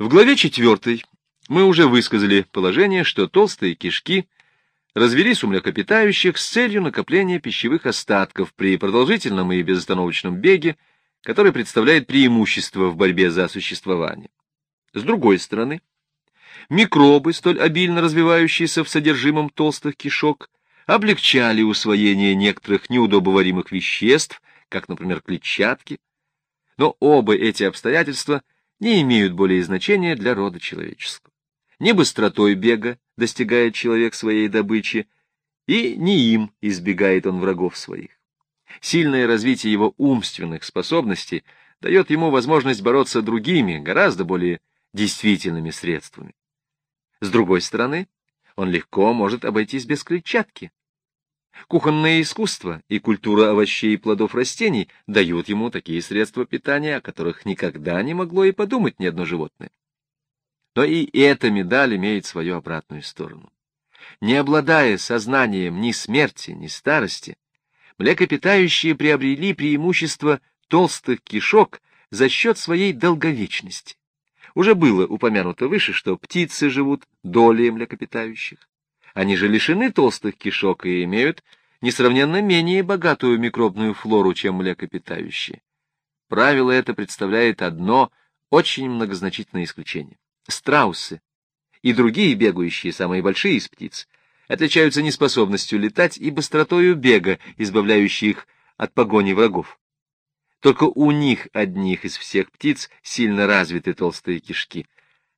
В главе четвертой мы уже высказали положение, что толстые кишки развелись у млекопитающих с целью накопления пищевых остатков при продолжительном и безостановочном беге, который представляет преимущество в борьбе за существование. С другой стороны, микробы, столь обильно развивающиеся в содержимом толстых кишок, облегчали усвоение некоторых неудобоваримых веществ, как, например, клетчатки, но оба эти обстоятельства не имеют более значения для рода человеческого. Не быстротой бега достигает человек своей добычи, и не им избегает он врагов своих. Сильное развитие его умственных способностей дает ему возможность бороться другими, гораздо более действительными средствами. С другой стороны, он легко может обойтись без клетчатки. Кухонное искусство и культура овощей и плодов растений дают ему такие средства питания, о которых никогда не могло и подумать ни одно животное. Но и эта медаль имеет свою обратную сторону. Не обладая сознанием ни смерти, ни старости, млекопитающие приобрели преимущество толстых кишок за счет своей долговечности. Уже было упомянуто выше, что птицы живут долей млекопитающих. Они же лишены толстых кишок и имеют несравненно менее богатую микробную флору, чем млекопитающие. Правило это представляет одно очень многозначительное исключение. Страусы и другие бегающие, самые большие из птиц, отличаются неспособностью летать и быстротою бега, избавляющей их от погони врагов. Только у них одних из всех птиц сильно развиты толстые кишки.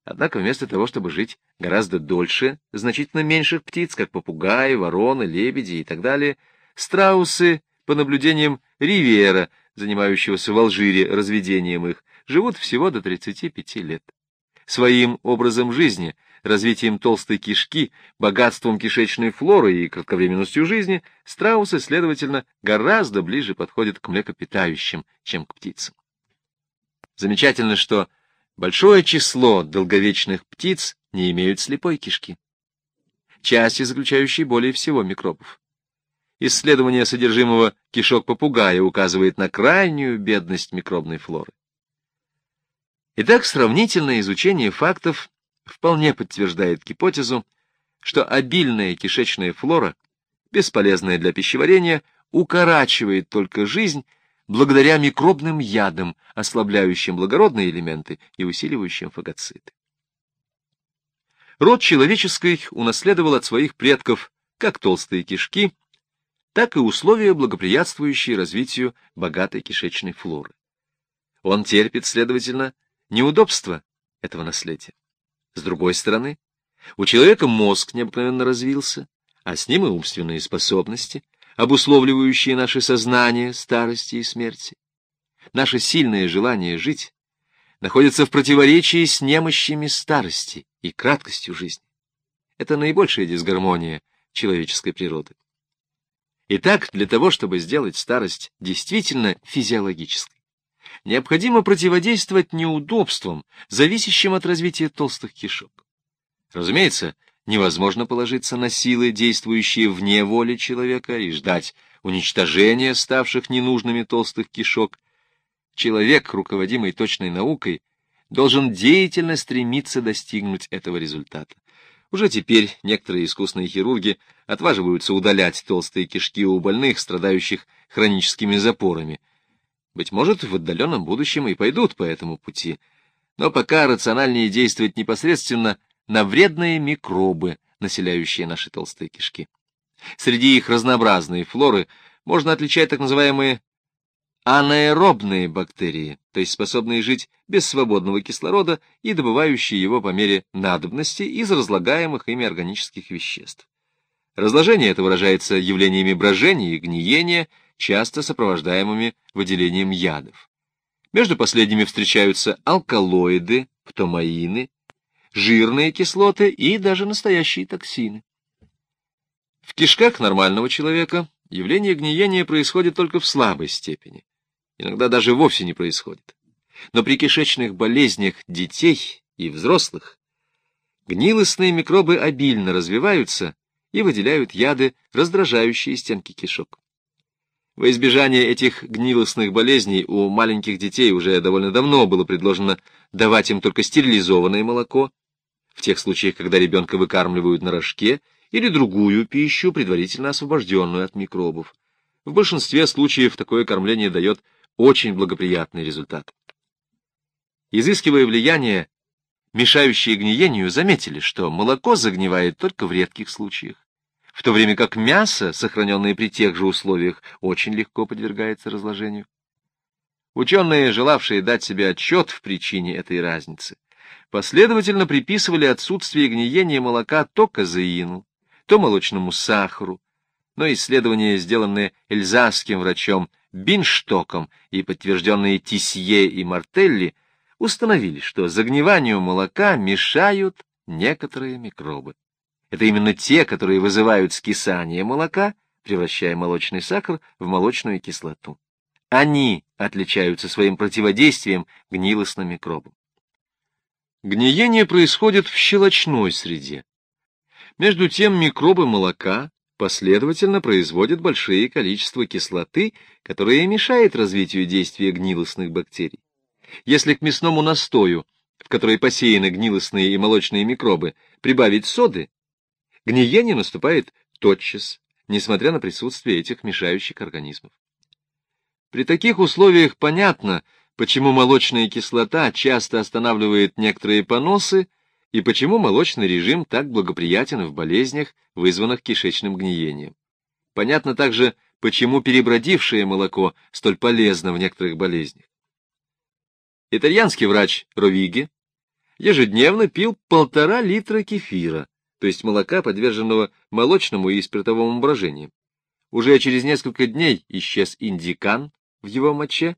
Однако вместо того, чтобы жить гораздо дольше, значительно меньших птиц, как попугаи, вороны, лебеди и так далее, страусы, по наблюдениям Ривьера, занимающегося в Алжире разведением их, живут всего до 35 лет. Своим образом жизни развитием толстой кишки, богатством кишечной флоры и кратковременностью жизни, страусы, следовательно, гораздо ближе подходят к млекопитающим, чем к птицам. Замечательно, что большое число долговечных птиц не имеют слепой кишки, части, заключающие более всего микробов. Исследование содержимого кишок попугая указывает на крайнюю бедность микробной флоры. Итак, сравнительное изучение фактов вполне подтверждает гипотезу, что обильная кишечная флора, бесполезная для пищеварения, укорачивает только жизнь благодаря микробным ядам, ослабляющим благородные элементы и усиливающим фагоциты. Род человеческий унаследовал от своих предков как толстые кишки, так и условия, благоприятствующие развитию богатой кишечной флоры. Он терпит, следовательно, неудобства этого наследия. С другой стороны, у человека мозг необыкновенно развился, а с ним и умственные способности, обусловливающие наше сознание старости и смерти. Наше сильное желание жить находится в противоречии с немощами старости и краткостью жизни. Это наибольшая дисгармония человеческой природы. Итак, для того, чтобы сделать старость действительно физиологической, необходимо противодействовать неудобствам, зависящим от развития толстых кишок. Разумеется, невозможно положиться на силы, действующие вне воли человека, и ждать уничтожения ставших ненужными толстых кишок. Человек, руководимый точной наукой, должен деятельно стремиться достигнуть этого результата. Уже теперь некоторые искусные хирурги отваживаются удалять толстые кишки у больных, страдающих хроническими запорами – быть может, в отдаленном будущем и пойдут по этому пути. Но пока рациональнее действовать непосредственно на вредные микробы, населяющие наши толстые кишки. Среди их разнообразной флоры можно отличать так называемые анаэробные бактерии, то есть способные жить без свободного кислорода и добывающие его по мере надобности из разлагаемых ими органических веществ. Разложение это выражается явлениями брожения и гниения, часто сопровождаемыми выделением ядов. Между последними встречаются алкалоиды, птомаины, жирные кислоты и даже настоящие токсины. В кишках нормального человека явление гниения происходит только в слабой степени, иногда даже вовсе не происходит. Но при кишечных болезнях детей и взрослых гнилостные микробы обильно развиваются и выделяют яды, раздражающие стенки кишок. Во избежание этих гнилостных болезней у маленьких детей уже довольно давно было предложено давать им только стерилизованное молоко, в тех случаях, когда ребенка выкармливают на рожке, или другую пищу, предварительно освобожденную от микробов. В большинстве случаев такое кормление дает очень благоприятный результат. Изыскивая влияние, мешающие гниению, заметили, что молоко загнивает только в редких случаях, в то время как мясо, сохраненное при тех же условиях, очень легко подвергается разложению. Ученые, желавшие дать себе отчет в причине этой разницы, последовательно приписывали отсутствие гниения молока то казеину, то молочному сахару, но исследования, сделанные эльзасским врачом Бинштоком и подтвержденные Тисье и Мартелли, установили, что загниванию молока мешают некоторые микробы. Это именно те, которые вызывают скисание молока, превращая молочный сахар в молочную кислоту. Они отличаются своим противодействием гнилостным микробам. Гниение происходит в щелочной среде. Между тем микробы молока последовательно производят большие количества кислоты, которая мешает развитию действия гнилостных бактерий. Если к мясному настою, в который посеяны гнилостные и молочные микробы, прибавить соды, гниение наступает тотчас, несмотря на присутствие этих мешающих организмов. При таких условиях понятно, почему молочная кислота часто останавливает некоторые поносы и почему молочный режим так благоприятен в болезнях, вызванных кишечным гниением. Понятно также, почему перебродившее молоко столь полезно в некоторых болезнях. Итальянский врач Ровиги ежедневно пил полтора литра кефира, то есть молока, подверженного молочному и спиртовому брожениям. Уже через несколько дней исчез индикан, в его моче,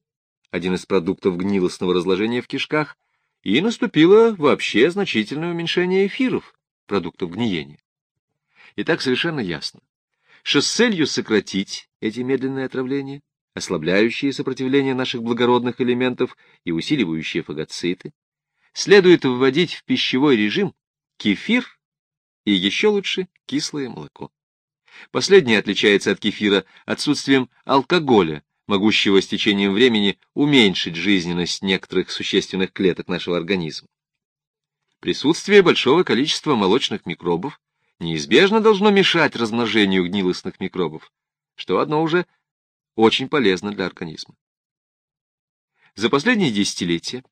один из продуктов гнилостного разложения в кишках, и наступило вообще значительное уменьшение эфиров, продуктов гниения. И так совершенно ясно, что с целью сократить эти медленные отравления, ослабляющие сопротивление наших благородных элементов и усиливающие фагоциты, следует вводить в пищевой режим кефир и еще лучше кислое молоко. Последнее отличается от кефира отсутствием алкоголя, могущего с течением времени уменьшить жизненность некоторых существенных клеток нашего организма. Присутствие большого количества молочных микробов неизбежно должно мешать размножению гнилостных микробов, что одно уже очень полезно для организма. За последние десятилетия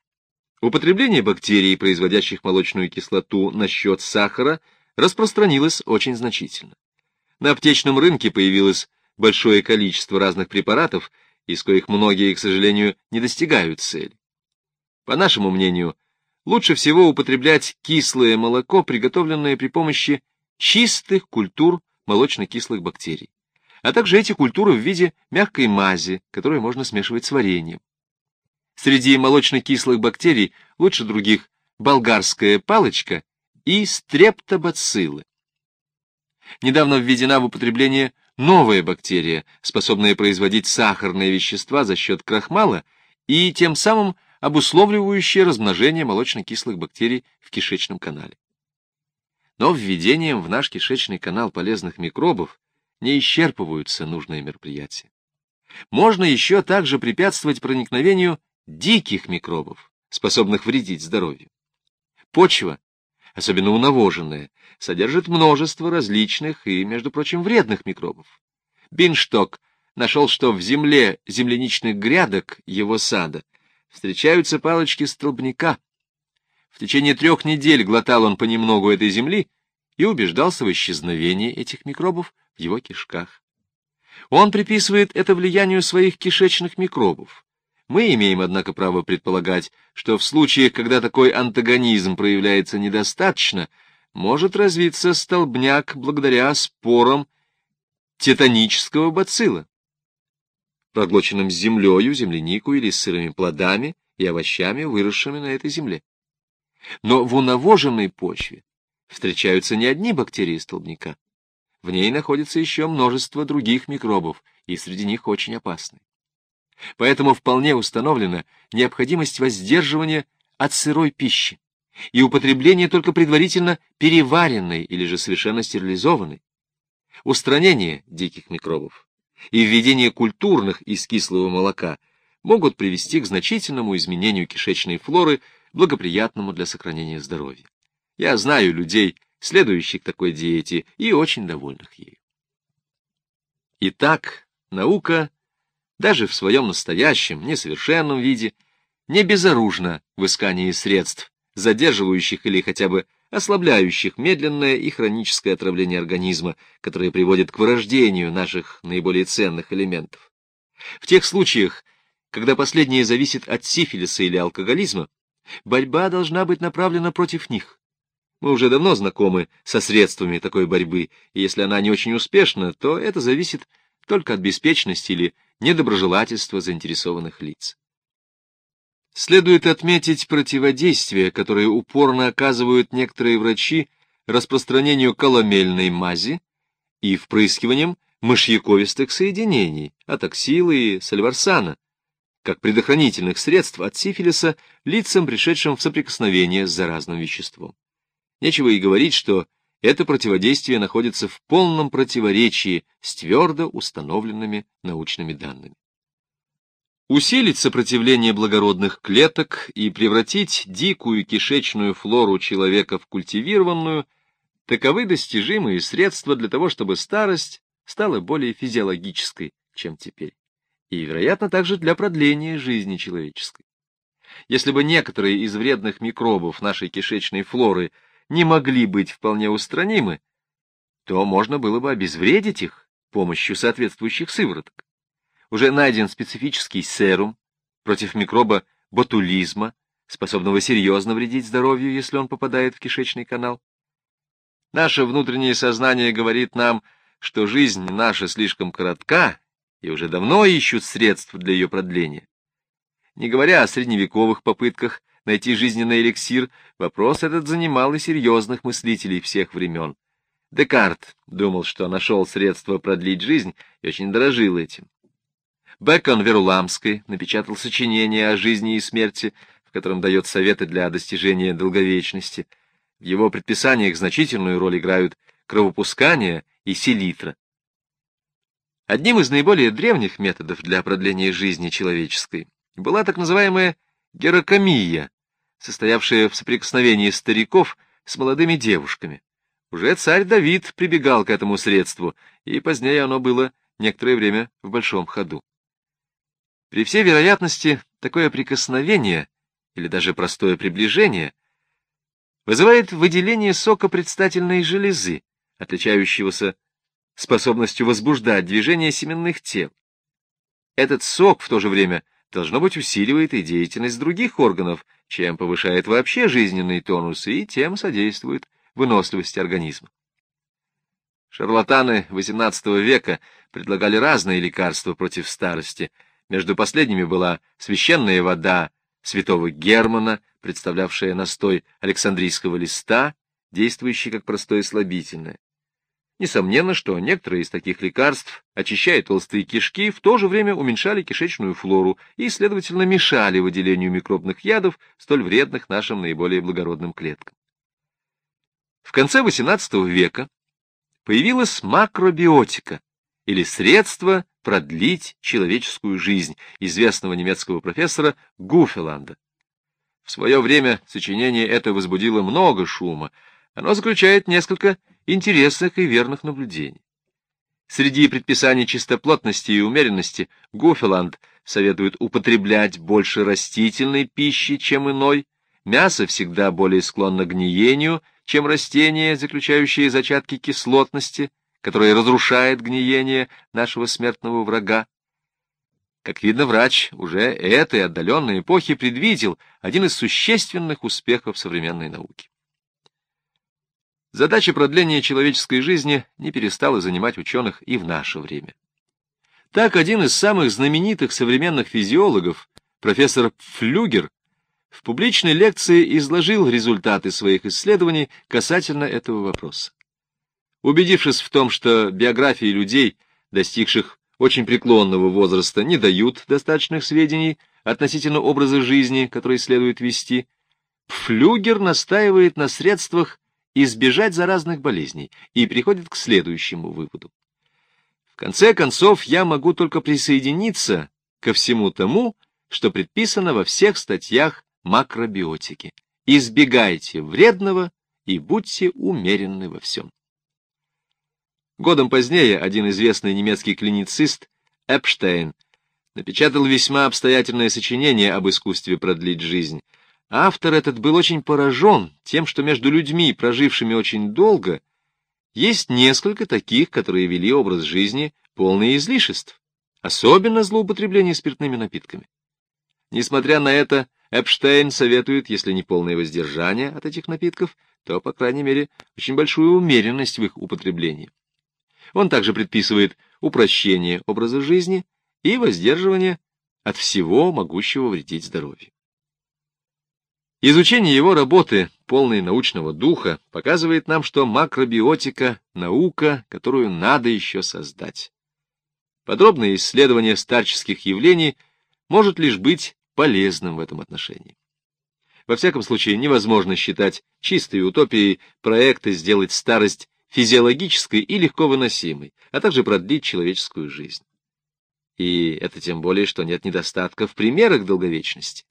употребление бактерий, производящих молочную кислоту на счет сахара, распространилось очень значительно. На аптечном рынке появилось большое количество разных препаратов, из коих многие, к сожалению, не достигают цели. По нашему мнению, лучше всего употреблять кислое молоко, приготовленное при помощи чистых культур молочно-кислых бактерий, а также эти культуры в виде мягкой мази, которую можно смешивать с вареньем. Среди молочно-кислых бактерий лучше других болгарская палочка и стрептобациллы. Недавно введена в употребление новая бактерия, способная производить сахарные вещества за счет крахмала и тем самым обусловливающая размножение молочно-кислых бактерий в кишечном канале. Но введением в наш кишечный канал полезных микробов не исчерпываются нужные мероприятия. Можно еще также препятствовать проникновению диких микробов, способных вредить здоровью. Почва особенно унавоженная, содержит множество различных и, между прочим, вредных микробов. Биншток нашел, что в земле земляничных грядок его сада встречаются палочки столбняка. В течение трех недель глотал он понемногу этой земли и убеждался в исчезновении этих микробов в его кишках. Он приписывает это влиянию своих кишечных микробов. Мы имеем, однако, право предполагать, что в случаях, когда такой антагонизм проявляется недостаточно, может развиться столбняк благодаря спорам тетанического бацилла, проглоченным землею, землянику или сырыми плодами и овощами, выросшими на этой земле. Но в унавоженной почве встречаются не одни бактерии столбняка. В ней находится еще множество других микробов, и среди них очень опасные. Поэтому вполне установлена необходимость воздерживания от сырой пищи и употребления только предварительно переваренной или же совершенно стерилизованной. Устранение диких микробов и введение культурных из кислого молока могут привести к значительному изменению кишечной флоры благоприятному для сохранения здоровья. Я знаю людей, следующих такой диете и очень довольных ею. Итак, наука, даже в своем настоящем, несовершенном виде, не безоружна в искании средств, задерживающих или хотя бы ослабляющих медленное и хроническое отравление организма, которое приводит к вырождению наших наиболее ценных элементов. В тех случаях, когда последнее зависит от сифилиса или алкоголизма, борьба должна быть направлена против них. Мы уже давно знакомы со средствами такой борьбы, и если она не очень успешна, то это зависит только от беспечности или недоброжелательства заинтересованных лиц. Следует отметить противодействие, которое упорно оказывают некоторые врачи распространению коломельной мази и впрыскиванием мышьяковистых соединений, атоксила и сальварсана, как предохранительных средств от сифилиса лицам, пришедшим в соприкосновение с заразным веществом. Нечего и говорить, что это противодействие находится в полном противоречии с твердо установленными научными данными. Усилить сопротивление благородных клеток и превратить дикую кишечную флору человека в культивированную – таковы достижимые средства для того, чтобы старость стала более физиологической, чем теперь, и, вероятно, также для продления жизни человеческой. Если бы некоторые из вредных микробов нашей кишечной флоры не могли быть вполне устранимы, то можно было бы обезвредить их помощью соответствующих сывороток уже найден специфический серум против микроба ботулизма, способного серьезно вредить здоровью, если он попадает в кишечный канал. Наше внутреннее сознание говорит нам, что жизнь наша слишком коротка, и уже давно ищут средств для ее продления. Не говоря о средневековых попытках найти жизненный эликсир, вопрос этот занимал и серьезных мыслителей всех времен. Декарт думал, что нашел средство продлить жизнь и очень дорожил этим. Бекон Веруламской напечатал сочинение о жизни и смерти, в котором дает советы для достижения долговечности. В его предписаниях значительную роль играют кровопускание и селитра. Одним из наиболее древних методов для продления жизни человеческой была так называемая герокомия, состоявшая в соприкосновении стариков с молодыми девушками. Уже царь Давид прибегал к этому средству, и позднее оно было некоторое время в большом ходу. При всей вероятности, такое прикосновение или даже простое приближение вызывает выделение сока предстательной железы, отличающегося способностью возбуждать движение семенных тел. Этот сок в то же время должно быть усиливает и деятельность других органов, чем повышает вообще жизненный тонус и тем содействует выносливости организма. Шарлатаны XVIII века предлагали разные лекарства против старости – между последними была священная вода святого Германа, представлявшая настой Александрийского листа, действующий как простое слабительное. Несомненно, что некоторые из таких лекарств, очищая толстые кишки, в то же время уменьшали кишечную флору и, следовательно, мешали выделению микробных ядов, столь вредных нашим наиболее благородным клеткам. В конце XVIII века появилась макробиотика, или средство продлить человеческую жизнь известного немецкого профессора Гуфеланда. В свое время сочинение это возбудило много шума. Оно заключает несколько интересных и верных наблюдений. Среди предписаний чистоплотности и умеренности Гуфеланд советует употреблять больше растительной пищи, чем иной, мясо всегда более склонно к гниению, чем растения, заключающие зачатки кислотности, которое разрушает гниение нашего смертного врага. Как видно, врач уже этой отдаленной эпохи предвидел один из существенных успехов современной науки. Задача продления человеческой жизни не перестала занимать ученых и в наше время. Так один из самых знаменитых современных физиологов, профессор Флюгер, в публичной лекции изложил результаты своих исследований касательно этого вопроса. Убедившись в том, что биографии людей, достигших очень преклонного возраста, не дают достаточных сведений относительно образа жизни, который следует вести, Флюгер настаивает на средствах избежать заразных болезней и приходит к следующему выводу. В конце концов, я могу только присоединиться ко всему тому, что предписано во всех статьях макробиотики. Избегайте вредного и будьте умеренны во всем. Годом позднее один известный немецкий клиницист Эпштейн напечатал весьма обстоятельное сочинение об искусстве продлить жизнь. Автор этот был очень поражен тем, что между людьми, прожившими очень долго, есть несколько таких, которые вели образ жизни полный излишеств, особенно злоупотребление спиртными напитками. Несмотря на это, Эпштейн советует, если не полное воздержание от этих напитков, то, по крайней мере, очень большую умеренность в их употреблении. Он также предписывает упрощение образа жизни и воздерживание от всего, могущего вредить здоровью. Изучение его работы, полной научного духа, показывает нам, что макробиотика — наука, которую надо еще создать. Подробное исследование старческих явлений может лишь быть полезным в этом отношении. Во всяком случае, невозможно считать чистой утопией проекты сделать старость физиологической и легко выносимой, а также продлить человеческую жизнь. И это тем более, что нет недостатка в примерах долговечности.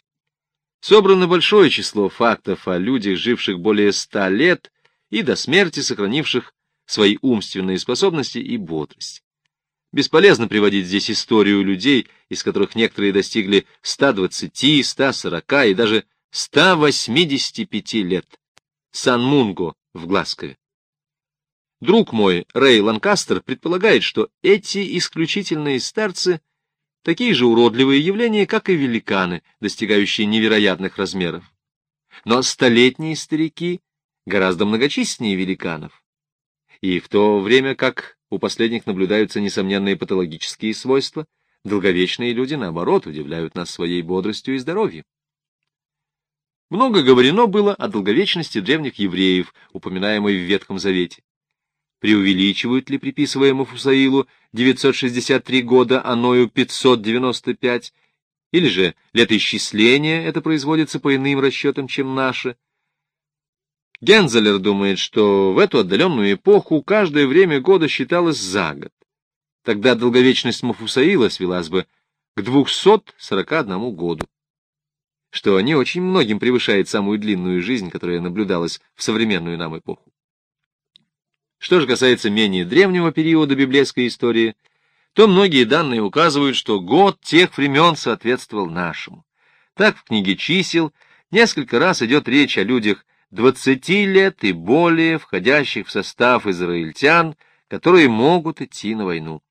Собрано большое число фактов о людях, живших более ста лет и до смерти сохранивших свои умственные способности и бодрость. Бесполезно приводить здесь историю людей, из которых некоторые достигли 120, 140 и даже 185 лет. Сан-Мунго в Глазкове. Друг мой, Рэй Ланкастер, предполагает, что эти исключительные старцы — такие же уродливые явления, как и великаны, достигающие невероятных размеров. Но столетние старики гораздо многочисленнее великанов. И в то время как у последних наблюдаются несомненные патологические свойства, долговечные люди, наоборот, удивляют нас своей бодростью и здоровьем. Много говорено было о долговечности древних евреев, упоминаемой в Ветхом Завете преувеличивают ли приписывая Мафусаилу 963 года, а Ною 595, или же летоисчисление это производится по иным расчетам, чем наше. Гензелер думает, что в эту отдаленную эпоху каждое время года считалось за год. Тогда долговечность Мафусаила свелась бы к 241 году, что не очень многим превышает самую длинную жизнь, которая наблюдалась в современную нам эпоху. Что же касается менее древнего периода библейской истории, то многие данные указывают, что год тех времен соответствовал нашему. Так в книге чисел несколько раз идет речь о людях 20 лет и более, входящих в состав израильтян, которые могут идти на войну.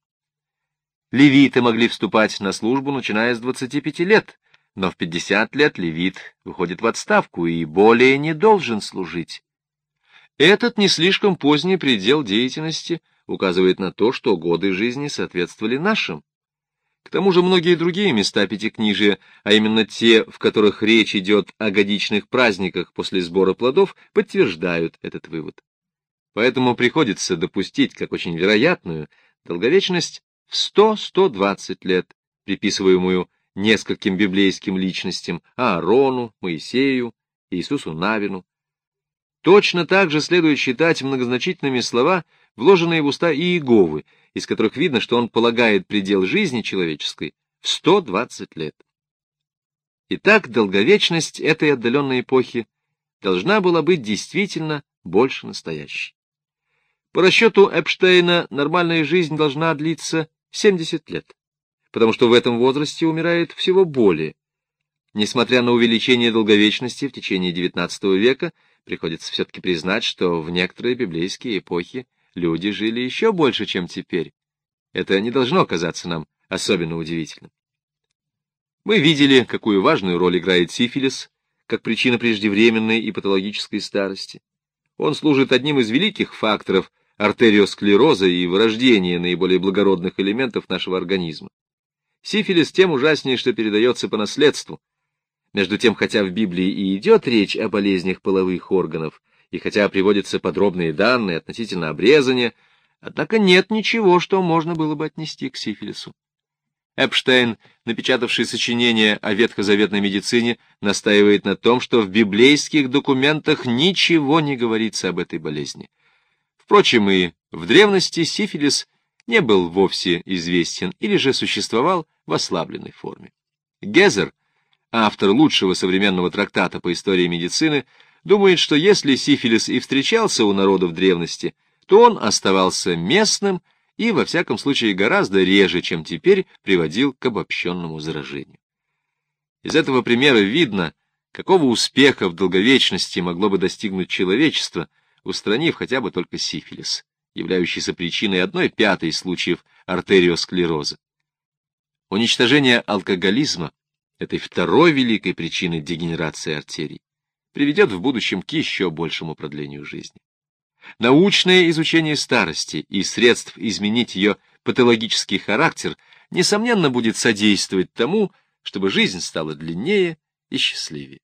Левиты могли вступать на службу, начиная с 25 лет, но в 50 лет левит выходит в отставку и более не должен служить. Этот не слишком поздний предел деятельности указывает на то, что годы жизни соответствовали нашим. К тому же многие другие места Пятикнижия, а именно те, в которых речь идет о годичных праздниках после сбора плодов, подтверждают этот вывод. Поэтому приходится допустить, как очень вероятную, долговечность в 100-120 лет, приписываемую нескольким библейским личностям — Аарону, Моисею, Иисусу Навину, Точно так же следует считать многозначительными слова, вложенные в уста Иеговы, из которых видно, что он полагает предел жизни человеческой в 120 лет. Итак, долговечность этой отдаленной эпохи должна была быть действительно больше настоящей. По расчету Эпштейна, нормальная жизнь должна длиться 70 лет, потому что в этом возрасте умирает всего более. Несмотря на увеличение долговечности в течение XIX века, приходится все-таки признать, что в некоторые библейские эпохи люди жили еще больше, чем теперь. Это не должно казаться нам особенно удивительным. Мы видели, какую важную роль играет сифилис, как причина преждевременной и патологической старости. Он служит одним из великих факторов артериосклероза и вырождения наиболее благородных элементов нашего организма. Сифилис тем ужаснее, что передается по наследству, между тем, хотя в Библии и идет речь о болезнях половых органов, и хотя приводятся подробные данные относительно обрезания, однако нет ничего, что можно было бы отнести к сифилису. Эпштейн, напечатавший сочинение о ветхозаветной медицине, настаивает на том, что в библейских документах ничего не говорится об этой болезни. Впрочем, и в древности сифилис не был вовсе известен или же существовал в ослабленной форме. Гезер — автор лучшего современного трактата по истории медицины, думает, что если сифилис и встречался у народов древности, то он оставался местным и, во всяком случае, гораздо реже, чем теперь приводил к обобщенному заражению. Из этого примера видно, какого успеха в долговечности могло бы достигнуть человечество, устранив хотя бы только сифилис, являющийся причиной одной пятой случаев артериосклероза. Уничтожение алкоголизма, этой второй великой причины дегенерации артерий, приведет в будущем к еще большему продлению жизни. Научное изучение старости и средств изменить ее патологический характер, несомненно, будет содействовать тому, чтобы жизнь стала длиннее и счастливее.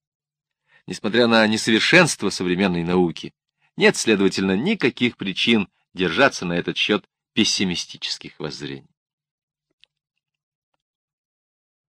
Несмотря на несовершенство современной науки, нет, следовательно, никаких причин держаться на этот счет пессимистических воззрений.